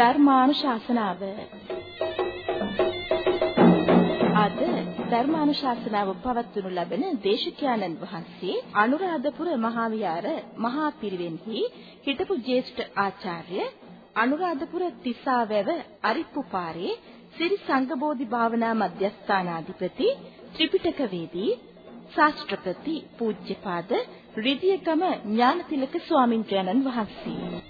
ධර්මානුශාසනාව. අද ධර්මානුශාසනාව පවත්වනු ලබන දේශකයන්න් වහන්සේ අනුරාධපුර මහා විහාර මහා පිරිවෙන්හි හිටපු ජ්‍යෙෂ්ඨ ආචාර්ය අනුරාධපුර තිසාවැව අරිප්පුපාරේ සිරි සංඝබෝධි භාවනා මධ්‍යස්ථානාධිපති ත්‍රිපිටකවේදී ශාස්ත්‍රපති පූජ්‍යපාද රිදියගම ඥානතිලක ස්වාමින්ද්‍රයන්න් වහන්සේ.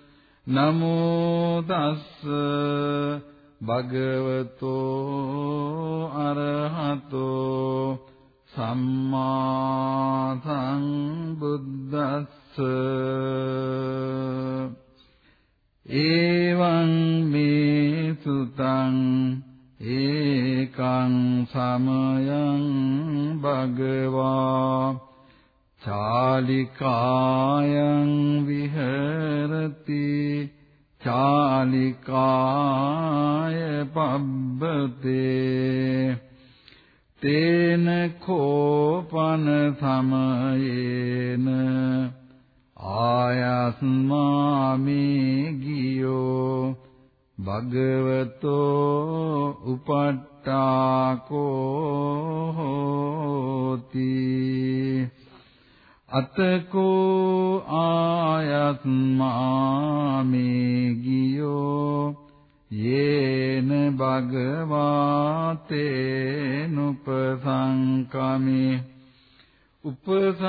නමෝ තස්ස භගවතෝ අරහතෝ සම්මා සංබුද්දස්ස එවං මේ සුතං ඒකං සමයං භගවා චාලිකායන් විහෙරති චාලිකාය පබ්බතේ. තේන කෝපන සමයේන ආයස්මාමේ ගියෝ. භගවතෝ උපට්ඨාකෝ හෝති. අතකෝ ආයත්මාමේ ගියෝ යේන භගවාතේනුපසංකමි උපසංකමිත්වා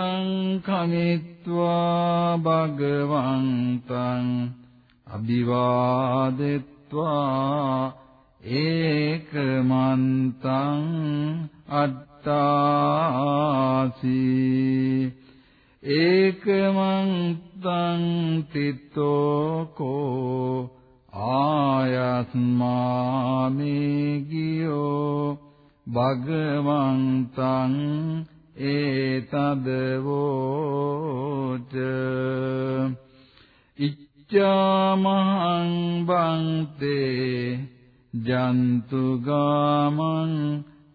භගවන්තං අභිවාදෙත්වා ඒකමන්තං අට්ඨාසී ඒකමන්තං තිත්තෝ කෝ ආයස්මාමේ ගියෝ භගවන්තං ඒතදවෝච ඉච්ඡාමහං බන්තේ ජන්තු ගාමං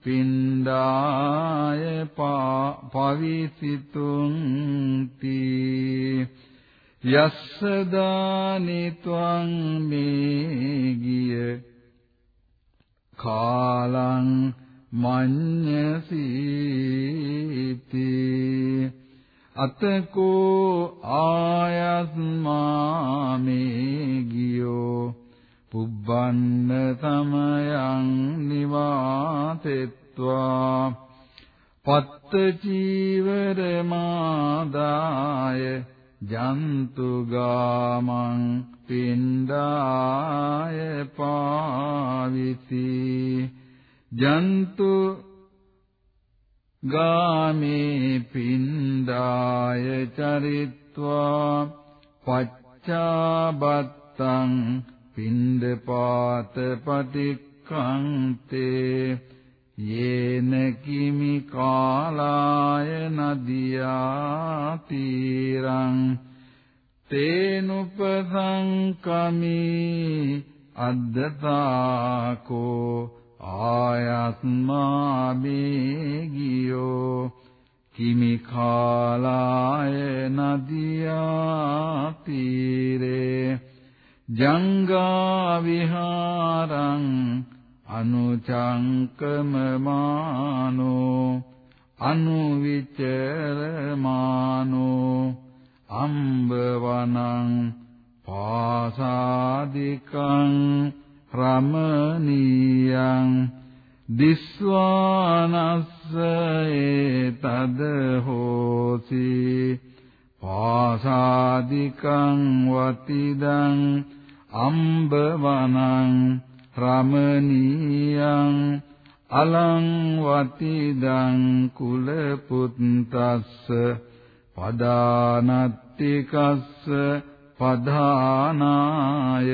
පින්ඩාය පවිසිතුන්ති යස්ස දානි ත්වං මේ ගිය කාලං මඤ්ඤසීති අතකෝ ආයස්මා මේ ගියෝ පුබ්බන්න තමයං නිවාතෙත්වා. පත්ත චීවර මාදාය ජන්තු ගාමං පින්ඩාය පාවිති. ජන්තු ගාමේ පින්ඩාය චරිත්වා. පච්චාබත්තං පින්දපාත පටික්ඛන්තේ යේන කිමි කාලාය නදියා තීරං තේනුපසංකමි අද්දතාකෝ ආයස්මා බේගියෝ කිමි කාලාය නදියා තීරේ ජංගා විහාරං අනුචංකමමානෝ අනුවිචරමානෝ අම්බවනං පාසාදිකං රමණීයං දිස්වානස්ස ඒතද හෝසි පාසාදිකං වතිදං අම්බවනං රමණීයං අලං වතිදං කුල පුත්තස්ස පදානත්තිකස්ස පධානාය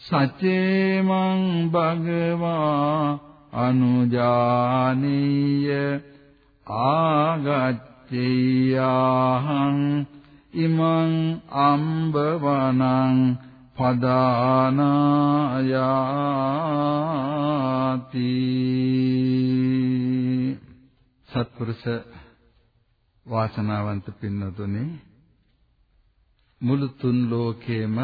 සචේමං භගවා අනුජානීය ආගච්ඡියාහං ඉමං අම්බවනං පදානායාති සත්පුරුෂ වාසනාවන්ත පින්නතුනි මුළු තුන් ලෝකේම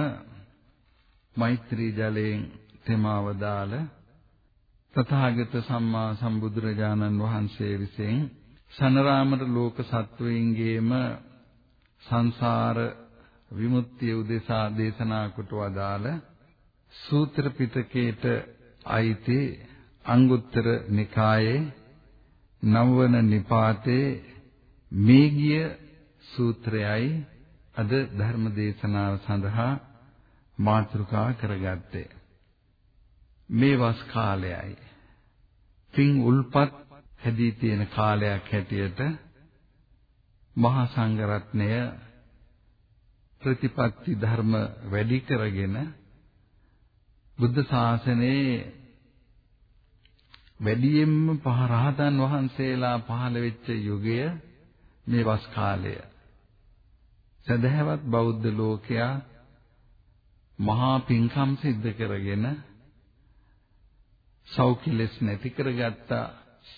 මෛත්‍රී ජලයෙන් තෙමාව දාල තථාගත සම්මා සම්බුදුරජාණන් වහන්සේ විසින් සනරාමර ලෝක සත්වයින්ගේම සංසාර විමුක්තිය උදෙසා දේශනා කොට වදාළ සූත්‍ර පිටකේට අයිති අංගුත්තර නිකායේ නවවන නිපාතේ මේගිය සූත්‍රයයි අද ධර්ම දේශනාව සඳහා මාතෘකා කරගත්තේ. මේ වස් කාලයයි. පින් උල්පත් හැදී තියෙන කාලයක් හැටියට මහා සංඝරත්නය ප්‍රතිපත්ති ධර්ම වැඩි කරගෙන බුද්ධ ශාසනයේ වැඩියෙන්ම පහ රහතන් වහන්සේලා පහළ වෙච්ච යුගය මේ වස් කාලය. සදහැවත් බෞද්ධ ලෝකයා මහා පින්කම් සිද්ධ කරගෙන සෞඛ්‍යලෙස් නැති කරගත්ත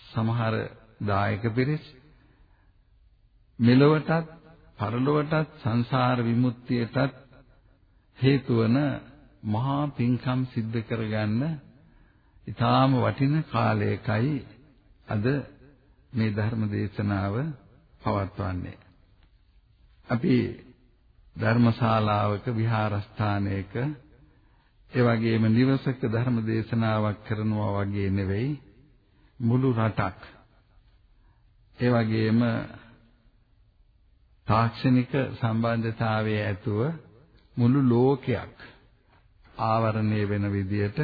සමහර දායක පිරිස් මෙලොවටත් පරලොවටත් සංසාර විමුක්තියටත් හේතු වන මහා පින්කම් සිද්ධ කරගන්න ඊටාම වටින කාලයකයි අද මේ ධර්ම දේශනාව පවත්වන්නේ. අපි ධර්මශාලාවක විහාරස්ථානයක ඒ වගේම නිවසක ධර්ම දේශනාවක් කරනවා වගේ නෙවෙයි මුළු රටක් ඒ වගේම තාක්ෂණික සම්බන්ධතාවයේ ඇතුව මුළු ලෝකයක් ආවරණය වෙන විදියට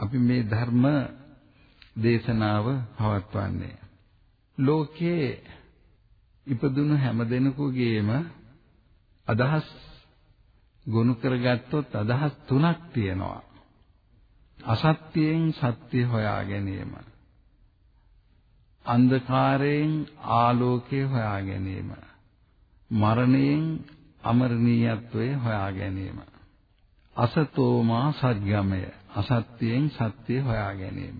අපි මේ ධර්ම දේශනාව පවත්වන්නේ. ලෝකයේ ඉපදුණු හැම දෙනෙකුගේම අදහස් ගොනු කරගත්තොත් අදහස් තුනක් තියෙනවා. අසත්‍යයෙන් සත්‍ය හොයා ගැනීම. අන්ධකාරයෙන් ආලෝකය හොයා ගැනීම. මරණයෙන් අමරණීයත්වය හොයා ගැනීම. අසතෝමා සත්‍යමය අසත්‍යයෙන් සත්‍ය හොයා ගැනීම.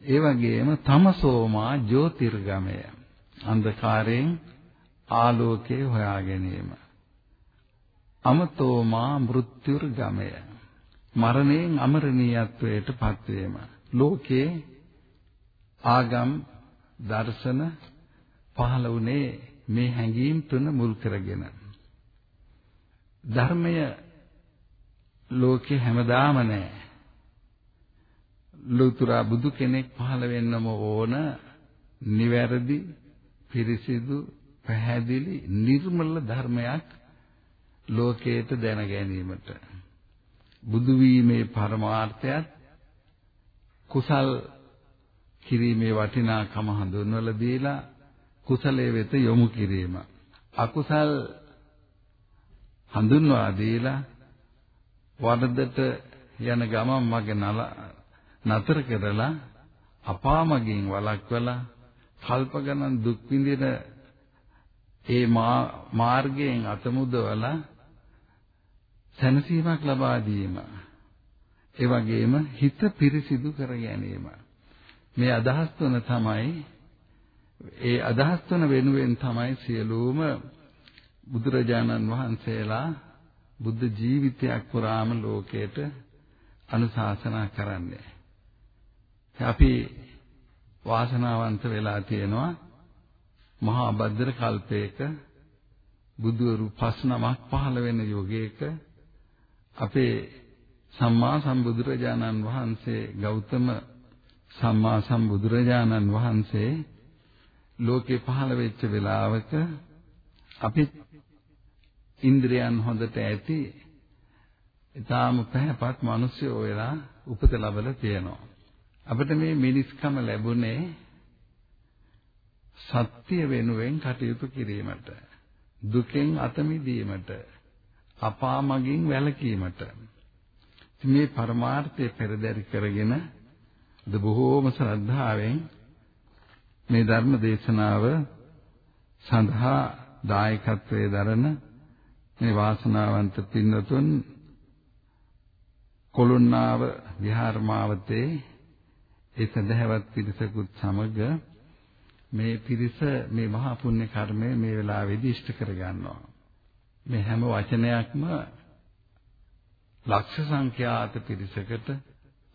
ඒ වගේම තමසෝමා ජෝතිර්ගමය අන්ධකාරයෙන් ආලෝකය හොයා ගැනීම. අමතෝමා මෘත්‍යුර්ගමය මරණයෙන් අමරණීයත්වයට පත්වීම. ලෝකේ ආගම් දර්ශන පහළ වුණේ මේ හැඟීම් තුන මුල් කරගෙන ධර්මය ලෝකේ හැමදාම නැහැ. ලෝතුරා බුදු කෙනෙක් පහළ වෙන්නම ඕන නිවැරදි පිරිසිදු පැහැදිලි නිර්මල ධර්මයක් ලෝකයට දැන ගැනීමට බුදු වීමේ පරමාර්ථයත් කුසල් කිරීමේ වටිනාකම හඳුන්වලා දීලා කුසලයේ වෙත යොමු කිරීම. අකුසල් හඳුන්වා දීලා වරදට යන ගමන් මගේ නතර කරලා අපාමගින් වළක්වලා කල්ප ගණන් දුක් විඳින ඒ මාර්ගයෙන් අතමුදවලා සැනසීමක් ලබා දීම. ඒ වගේම හිත පිරිසිදු කර ගැනීම. මේ අදහස් තුන තමයි ඒ අදහස් තුන වෙනුවෙන් තමයි සියලුම බුදුරජාණන් වහන්සේලා බුද්ධ ජීවිතයක් පුරාම ලෝකයට අනුශාසනා කරන්නේ. අපි වාසනාවන්ත වෙලා තියෙනවා මහා භද්‍ර කල්පයක බුදුවරු පස් නමක් පහළ වෙන යුගයක අපේ සම්මා සම්බුදුරජාණන් වහන්සේ ගෞතම සම්මා සම්බුදුරජාණන් වහන්සේ ලෝකේ පහළ වෙච්ච වෙලාවක අපි ඉන්ද්‍රයන් හොඳට ඇති ඊටාම පැහැපත් මිනිස්සු වෙලා උපත ලැබලා තියෙනවා. අපිට මේ මිනිස්කම ලැබුණේ සත්‍ය වෙනුවෙන් කටයුතු කිරීමට දුකෙන් අත මිදීමට අපාමගින් වැළකීමට. මේ පරමාර්ථය පෙරදරි කරගෙන ද බොහෝම ශ්‍රද්ධාවෙන් මේ ධර්ම දේශනාව සඳහා දායකත්වයේ දරන මේ වාසනාවන්ත පින්වතුන් කොළුන්නාව විහාරමාවතේ ඒ සදහවත් පිරිසකුත් සමග මේ පිරිස මේ මහා පුණ්‍ය කර්මය මේ වෙලාවේදී ඉෂ්ට කරගන්නවා. මේ හැම වචනයක්ම ලක්ෂ සංඛ්‍යාත පිරිසකට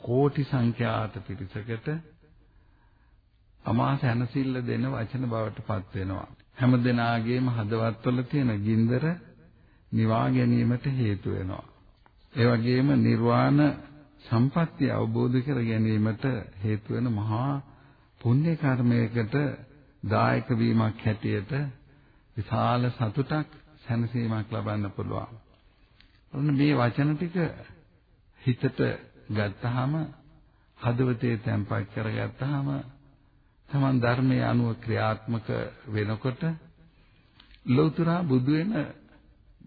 කෝටි සංඛ්‍යාත පිරිසකට අමාස හැනසිල්ල දෙන වචන බවට පත් වෙනවා. හැම දිනාගේම හදවත්වල තියෙන ගින්දර නිවා ගැනීමට හේතු වෙනවා. ඒ වගේම නිර්වාණ සම්පත්තිය අවබෝධ කර ගැනීමට හේතු වෙන මහා පුණ්‍ය කර්මයකට දායක වීමක් හැටියට විශාල සතුටක් සැනසීමක් ලබන්න පුළුවන්. ඔන්න මේ වචන ටික හිතට ගත්තාම හදවතේ තැම්පත් කරගත්තාම තමන් ධර්මයේ අනුව ක්‍රියාත්මක වෙනකොට ලෞතර බුදු වෙන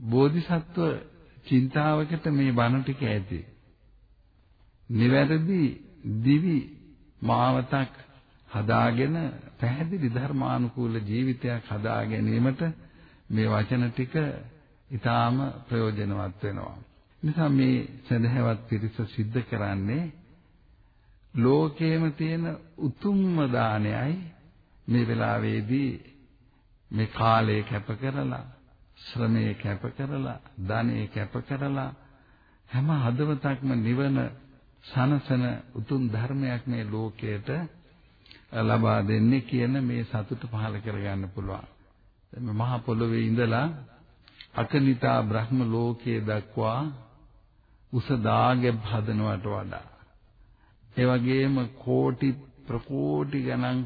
බෝධිසත්ව චින්තාවකට මේ බණ ටික ඇති. නිවැරදි දිවි මාවතක් හදාගෙන පැහැදිලි ධර්මානුකූල ජීවිතයක් හදා ගැනීමට මේ වචන ටික ඊටාම ප්‍රයෝජනවත් වෙනවා. නිසා මේ සදහැවත් පිරිස සිද්ධ කරන්නේ ලෝකේම තියෙන උතුම්ම දානයයි මේ වෙලාවේදී මේ කාලය කැප කරලා ශ්‍රමය කැප කරලා ධනය කැප කරලා හැම හදවතක්ම නිවන සනසන උතුම් ධර්මයක් මේ ලෝකයට ලබා දෙන්නේ කියන මේ සතුට පහල කරගන්න පුළුවන්. මේ මහ පොළොවේ ඉඳලා අකනිතා බ්‍රහ්ම ලෝකයේ දක්වා උස දාගෙබ් හදනවට වඩා ඒ වගේම කෝටි ප්‍රකෝටි ගණන්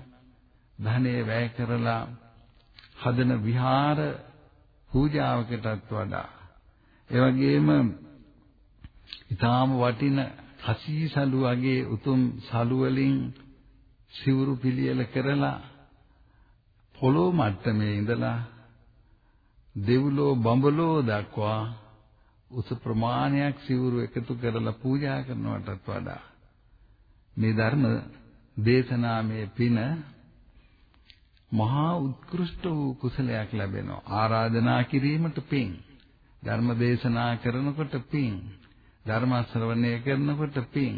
ධනෙ වැය කරලා හදන විහාර පූජාවකටත් වඩා. ඒ වගේම ඊටාම වටින කසී සලු වගේ උතුම් සලු වලින් සිවුරු පිළියෙල කරලා පොළොව මට්ටමේ ඉඳලා දෙව්ලෝ බඹලෝ දක්වා උස ප්‍රමාණයක් සිවුරු එකතු කරලා පූජා කරනවටත් වඩා. මේ ධර්ම දේශනාමය පින මහා උත්කෘෂ්ට වූ කුසලයක් ලැබෙනවා. ආරාධනා කිරීමට පින්. ධර්ම දේශනා කරනකොට පින්. ධර්ම ශ්‍රවණය කරනකොට පින්.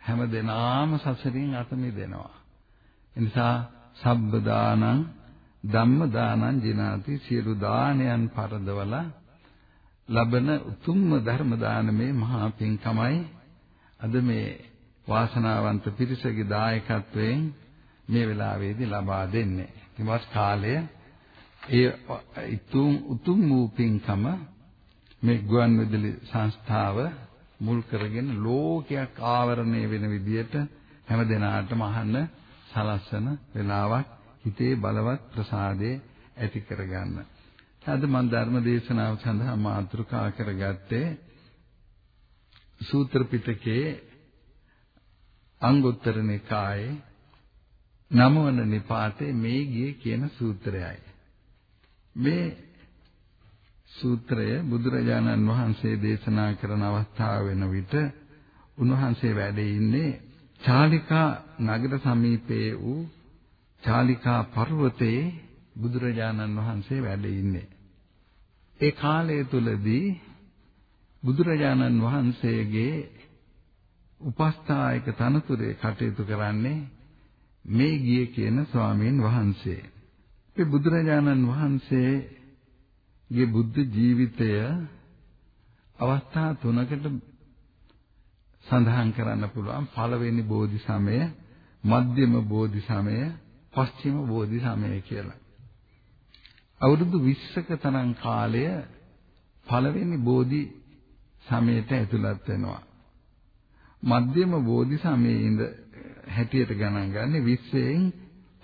හැම දිනාම සසරින් අත මිදෙනවා. එනිසා සබ්බ දානං ධම්ම දානං ජිනාති. සියලු දානයන් පරදවලා ලබන උතුම්ම ධර්ම දානමේ මහා පින්කමයි. අද මේ වාසනාවන්ත පිරිසගේ දායකත්වයෙන් මේ වෙලාවේදී ලබා දෙන්නේ. ඉතින් කාලය ඒ උතුම් උතුම් වූ පින්කම මේ ගුවන් විදුලි සංස්ථාව මුල් කරගෙන ලෝකයක් ආවරණය වෙන විදියට හැම දිනාටම අහන්න සලස්සන වෙලාවක් හිතේ බලවත් ප්‍රසාදේ ඇති කරගන්න. අද මම ධර්ම දේශනාව සඳහා මාතෘකා කරගත්තේ සූත්‍ර පිටකයේ අංගුත්තර නිකායේ නමවන නිපාතේ මේ ගියේ කියන සූත්‍රයයි. මේ සූත්‍රය බුදුරජාණන් වහන්සේ දේශනා කරන අවස්ථාව වෙන විට උන්වහන්සේ වැඩ ඉන්නේ චාලිකා නගර සමීපයේ වූ චාලිකා පර්වතයේ බුදුරජාණන් වහන්සේ වැඩ ඉන්නේ. ඒ කාලය තුලදී බුදුරජාණන් වහන්සේගේ උපස්ථායක තනතුරේ කටයුතු කරන්නේ මේ ගියේ කියන ස්වාමීන් වහන්සේ. ඒ බුදුරජාණන් වහන්සේගේ බුද්ධ ජීවිතය අවස්ථා තුනකට සඳහන් කරන්න පුළුවන්. පළවෙනි බෝධි සමය, මධ්‍යම බෝධි සමය, පස්චිම බෝධි සමය කියලා. අවුරුදු 20ක තරම් කාලය පළවෙනි බෝධි සමයට ඇතුළත් වෙනවා. මධ්‍යම බෝධි සමයේ ඉඳ හැටියට ගණන් ගන්න 20න්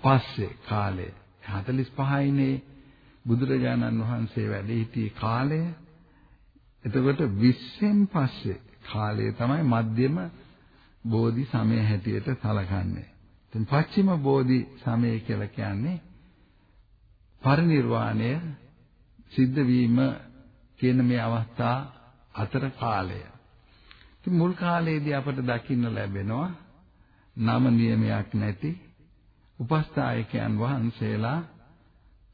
පස්සේ කාලය 45යිනේ බුදුරජාණන් වහන්සේ වැඩ සිටි කාලය එතකොට 20න් පස්සේ කාලය තමයි මධ්‍යම බෝධි සමය හැටියට සලකන්නේ. ඉතින් පස්චිම බෝධි සමය කියලා කියන්නේ පරිණිරවාණය සිද්ධ වීම කියන මේ අවස්ථා අතර කාලය. ඉතින් මුල් කාලයේදී අපට දකින්න ලැබෙනවා නම නියමයක් නැති උපස්ථායකයන් වහන්සේලා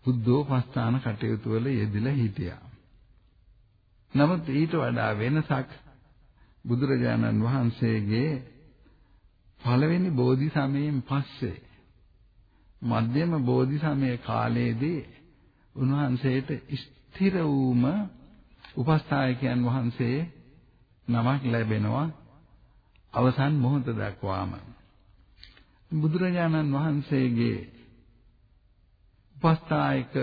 බුද්ධෝපස්ථාන කටයුතු වල යෙදিলা හිටියා. නමුත් ඊට වඩා වෙනසක් බුදුරජාණන් වහන්සේගේ පළවෙනි බෝධි සමයෙන් පස්සේ මධ්‍යම බෝධි සමය කාලයේදී උන්වහන්සේට ස්ථිර වූම උපස්ථායකයන් වහන්සේ නමක් ලැබෙනවා අවසන් මොහොත දක්වාම බුදුරජාණන් වහන්සේගේ උපස්ථායක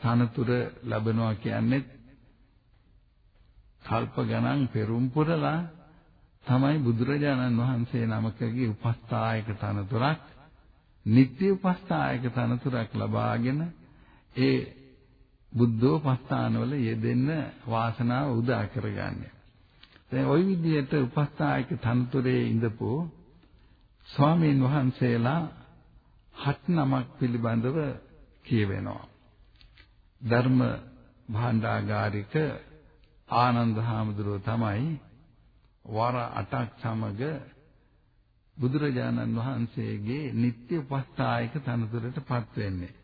තනතුර ලැබෙනවා කියන්නේ කල්ප ගණන් පෙරම් පුරලා තමයි බුදුරජාණන් වහන්සේ නමකගේ උපස්ථායක තනතුරක් නිත්‍ය උපස්ථායක තනතුරක් ලබාගෙන ඒ බුද්ධෝපස්ථානවල යෙදෙන්න වාසනාව උදා කරගන්නේ. දැන් ওই විදිහට උපස්ථායක තනතුරේ ඉඳපු ස්වාමීන් වහන්සේලා හත් නමක් පිළිබඳව කියවෙනවා. ධර්ම භාණ්ඩාගාරික ආනන්ද හාමුදුරුව තමයි වර 8ක් සමග බුදුරජාණන් වහන්සේගේ නිත්‍ය උපස්ථායක තනතුරටපත් වෙන්නේ.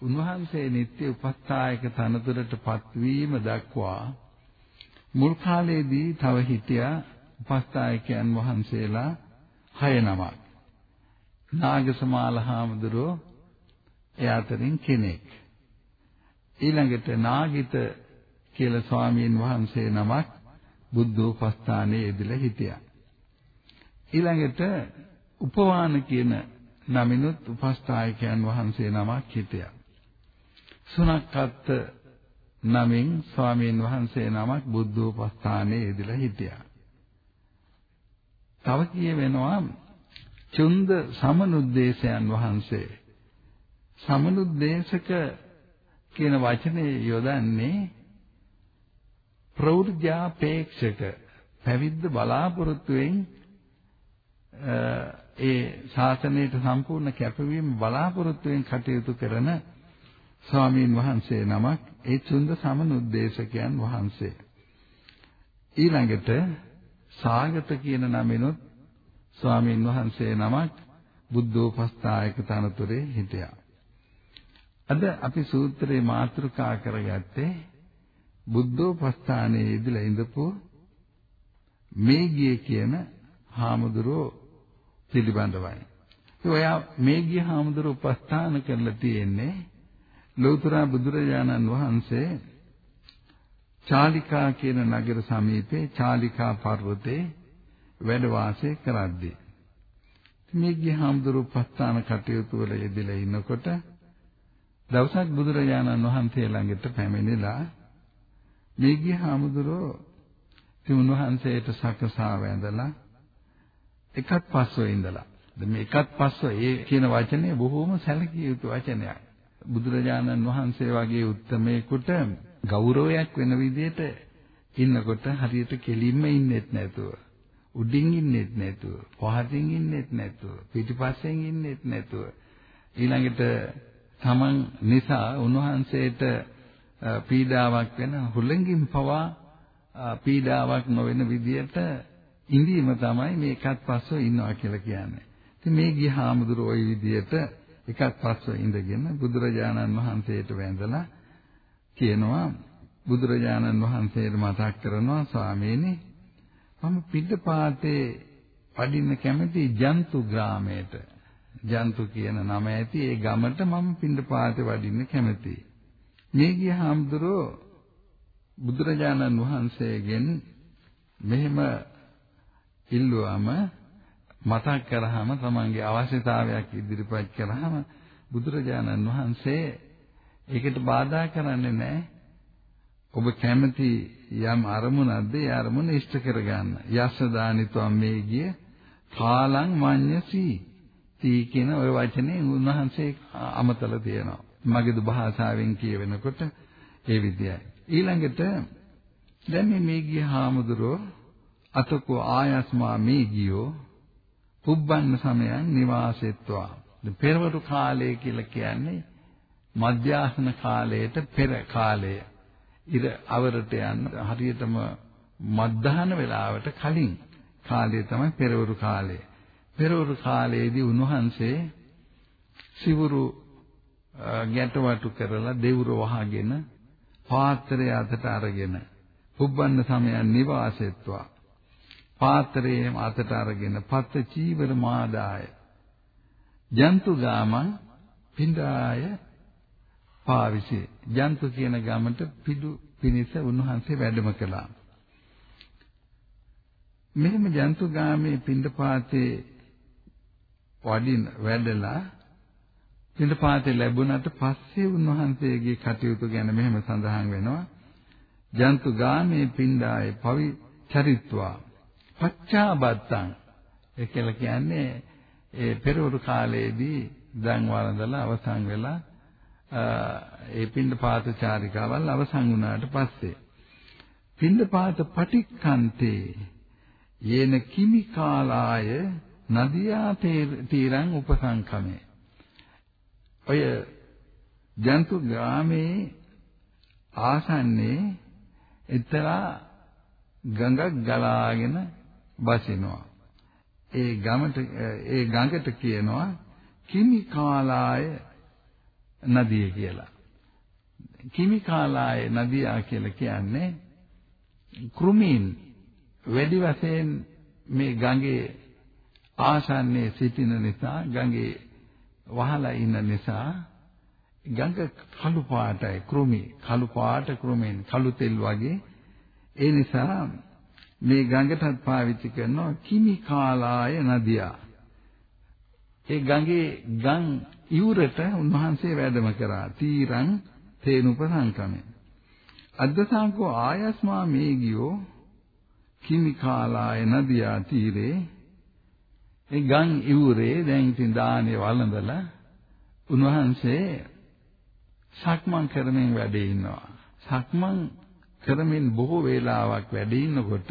උන්වහන්සේ නිත්‍ය උපස්ථායක තනතුරටපත් වීම දක්වා මුල් කාලයේදී තව හිටියා උපස්ථායකයන් වහන්සේලා 6 නමක්. නාගසමාල හාමුදුරුව ඒ අතරින් කෙනෙක්. ඊළඟට නාගිත කියලා ස්වාමීන් වහන්සේ නමක් බුද්ධෝපස්ථානයේ යෙදලා හිටියා. ඊළඟට උපවාන කියන නමිනුත් උපස්ථායකයන් වහන්සේ නමක් හිටියා. සුනක්කත් නමින් ස්වාමීන් වහන්සේ නමක් බුද්ධෝපස්ථානයේ යෙදලා හිටියා. තව කියවෙනවා චුන්ද සමනුද්දේශයන් වහන්සේ සමනුද්දේශක කියන වචනේ යොදන්නේ ප්‍රෞර්ජාපේක්ෂක පැවිද්ද බලාපොරොත්තුෙන් ඒ ශාසනයට සම්පූර්ණ කැපවීම බලාපොරොත්තුෙන් කටයුතු කරන ස්වාමීන් වහන්සේ නමක් ඒ චුන්ද සමනුද්දේශකයන් වහන්සේ ඊළඟට සාගත කියන නමිනුත් ස්වාමීන් වහන්සේ නමක් බුද්ධෝපස්ථායක තනතුරේ හිටියා. අද අපි සූත්‍රේ මාතෘකා කරගත්තේ බුද්ධෝපස්ථානයේ ඉඳලා ඉඳපු මේගිය කියන හාමුදුරුවෝ පිළිබඳවයි. ඔයා මේගිය හාමුදුරුවෝ උපස්ථාන කරලා තියෙන්නේ ලෞතර බුදුරජාණන් වහන්සේ චාලිකා කියන නගර සමීපේ චාලිකා පර්වතේ වැඩ වාසය කරද්දී මේගිය හාමුදුරුවෝ උපස්ථාන කටයුතු වල යෙදලා ඉන්නකොට දවසක් බුදුරජාණන් වහන්සේ ළඟට පැමිණිලා මේ ගිය හාමුදුරුවෝ තුන් වහන්සේට සකසා වැඳලා එකත් පස්ව ඉඳලා. දැන් මේ එකත් පස්ව ඒ කියන වචනේ බොහෝම සැලකිය යුතු වචනයක්. බුදුරජාණන් වහන්සේ වගේ උත්තමයෙකුට ගෞරවයක් වෙන විදිහට ඉන්නකොට හරියට කෙලින්ම ඉන්නෙත් නැතුව උඩින් ඉන්නෙත් නැතුව පහතින් ඉන්නෙත් නැතුව පිටිපස්සෙන් ඉන්නෙත් නැතුව ඊළඟට තමන් නිසා උන්වහන්සේට පීඩාවක් වෙන හුලඟින් පවා පීඩාවක් නොවන විදියට ඉඳීම තමයි මේ එකත් පස්සෝ ඉන්නවා කියලා කියන්නේ. ඉතින් මේ ගිය හාමුදුරුවෝ ওই විදියට එකත් පස්සෝ ඉඳගෙන බුදුරජාණන් වහන්සේට වැඳලා කියනවා බුදුරජාණන් වහන්සේට මතක් කරනවා ස්වාමීනි මම පිටපාතේ වඩින්න කැමති ජන්තු ග්‍රාමයට. ජන්තු කියන නම ඇති ඒ ගමට මම පිටපාතේ වඩින්න කැමතියි මේ ගිය හාමුදුරුවෝ බුදුරජාණන් වහන්සේගෙන් මෙහෙම ඉල්ලුවම මතක් කරාම තමන්ගේ අවශ්‍යතාවයක් ඉදිරිපත් කරාම බුදුරජාණන් වහන්සේ ඒකට බාධා කරන්නේ නැහැ. ඔබ කැමති යම් අරමුණක්ද ඒ අරමුණ ඉෂ්ට කරගන්න. යස්ස දානිත්වම් මේ ගිය කාලං මඤ්ඤසී තී කියන ওই වචනේ උන්වහන්සේ අමතලා තියෙනවා. මගේද භාෂාවෙන් කියවෙනකොට ඒ විදියයි. ඊළඟට දැන් මේ මේගිය හාමුදුරුවෝ අතකෝ ආයස්මා මේගියෝ පුබ්බන්න සමයන් නිවාසෙත්වා. පෙරවරු කාලය කියලා කියන්නේ මධ්‍යාහන කාලයට පෙර කාලය. ඉර අවරට යන්න හරියටම මධ්‍යහන වේලාවට කලින් කාලය තමයි පෙරවරු කාලය. පෙරවරු කාලයේදී උන්වහන්සේ සිවුරු ගැටවටු කරලා දෙවුර වහගෙන පාත්‍රය අතට අරගෙන පුබ්බන්න සමයන් නිවාසෙත්වා පාත්‍රයේ අතට අරගෙන පත්ත චීවර මාදාය. ජන්තු ගාමං පින්ඩාය පාවිසි. ජන්තු කියන ගමට පිඩු පිනිස උන්වහන්සේ වැඩම කළා. මෙහෙම ජන්තු ගාමේ පින්ඩපාතේ වඩින් වැඩලා පින්ඩපාතේ ලැබුණාට පස්සේ උන්වහන්සේගේ කටයුතු ගැන මෙහෙම සඳහන් වෙනවා. ජන්තු ගාමේ පින්ඩාය පවි චරිත්වා. පච්චාබත්තං. ඒ කියලා කියන්නේ ඒ පෙරවරු කාලයේදී දන් වළඳලා අවසන් වෙලා ඒ පින්ඩපාත චාරිකාවල් අවසන් වුණාට පස්සේ පින්ඩපාත පටික්කන්තේ යේන කිමිකාලාය නදියා තීරං උපසංකමේ. ඔය ජන්තු ග්‍රාමේ ආසන්නේ එතරා ගඟක් ගලාගෙන බසිනවා. ඒ ගමට ඒ ගඟට කියනවා කිමිකාලාය නදිය කියලා. කිමිකාලාය නදියා කියලා කියන්නේ කෘමීන් වැඩි වශයෙන් මේ ගඟේ ආසන්නයේ සිටින නිසා ගඟේ වහලා ඉන්න නිසා ගඟ කළු පාටයි කෘමි කළු පාට කෘමීන් කළු තෙල් වගේ. ඒ නිසා මේ ගඟටත් පාවිච්චි කරනවා කිමිකාලාය නදියා. ඒ ගඟේ ගම් ඉවුරට උන්වහන්සේ වැඩම කරා. තීරං තේනුප සංකමේ අද්දසංකෝ ආයස්මා මේගියෝ කිමිකාලාය නදියා තීරේ. ඒ ගම් ඉවුරේ දැන් ඉතින් දානේ වළඳලා උන්වහන්සේ සක්මන් කරමින් වැඩ ඉන්නවා. සක්මන් කරමින් බොහෝ වේලාවක් වැඩ ඉන්නකොට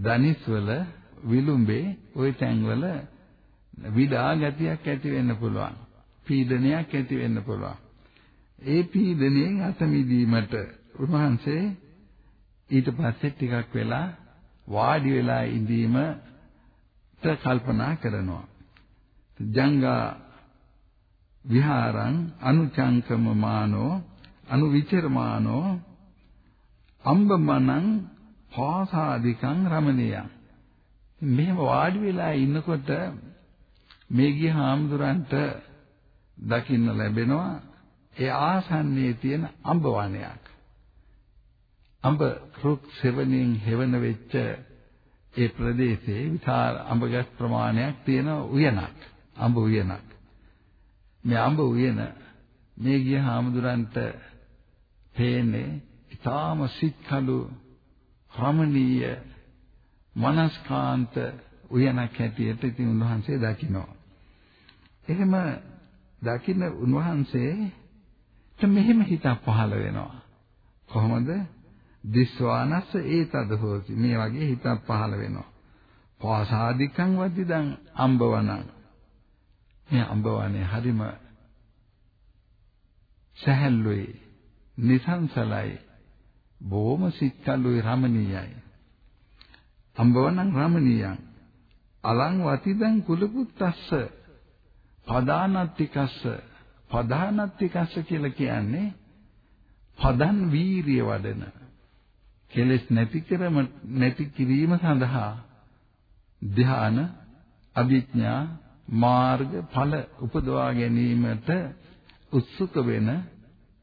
දනිස්වල විලුඹේ ওই තැන්වල විඩා ගතියක් ඇති වෙන්න පුළුවන් පීඩනයක් ඇති වෙන්න පුළුවන් ඒ පීඩණයෙන් අත මිදීමට උන්වහන්සේ ඊට පස්සේ ටිකක් වෙලා වාඩි වෙලා ඉඳීමට කල්පනා කරනවා. ජංගා විහාරං අනුචංකම මානෝ අනුවිචරමානෝ අම්බමනං පාසාදිකං රමණීයං. මෙහෙම වාඩි වෙලා ඉන්නකොට මේ ගිය හාමුදුරන්ට දකින්න ලැබෙනවා ඒ ආසන්නයේ තියෙන අඹ වනයක් අඹ රුක් සෙවණින් හෙවණ වෙච්ච ඒ ප්‍රදේශයේ විශාල අඹගස් ප්‍රමාණයක් තියෙන උයනක්. අඹ උයනක්. මේ අඹ උයන මේ ගිය හාමුදුරන්ට පේන්නේ ඊටාම සිත්කලු රමණීය මනස්කාන්ත උයනක් හැටියට ඉතින් උන්වහන්සේ දකිනවා. එහෙම දකින්න උන්වහන්සේට මෙහෙම හිතක් පහළ වෙනවා. කොහොමද? දිස්වානස්ස ඒතද හෝති. මේ වගේ හිතක් පහළ වෙනවා. පාසාදිකං වදිදං අම්බවනං. මේ අම්බවනේ හරිම සහැල්ලුයි නිසංසලයි බොහොම සිත්කලුයි රමණීයයි. අම්බවනං රමණීයං. අලං වතිදං කුලපුත්තස්ස. පදානත්තිකස්ස. පදානත්තිකස්ස කියලා කියන්නේ පදන් වීරිය වඩන. කෙලෙස් නැති කරම නැති කිරීම සඳහා ධ්‍යාන අභිඥා මාර්ග ඵල උපදවා ගැනීමට උත්සුක වෙන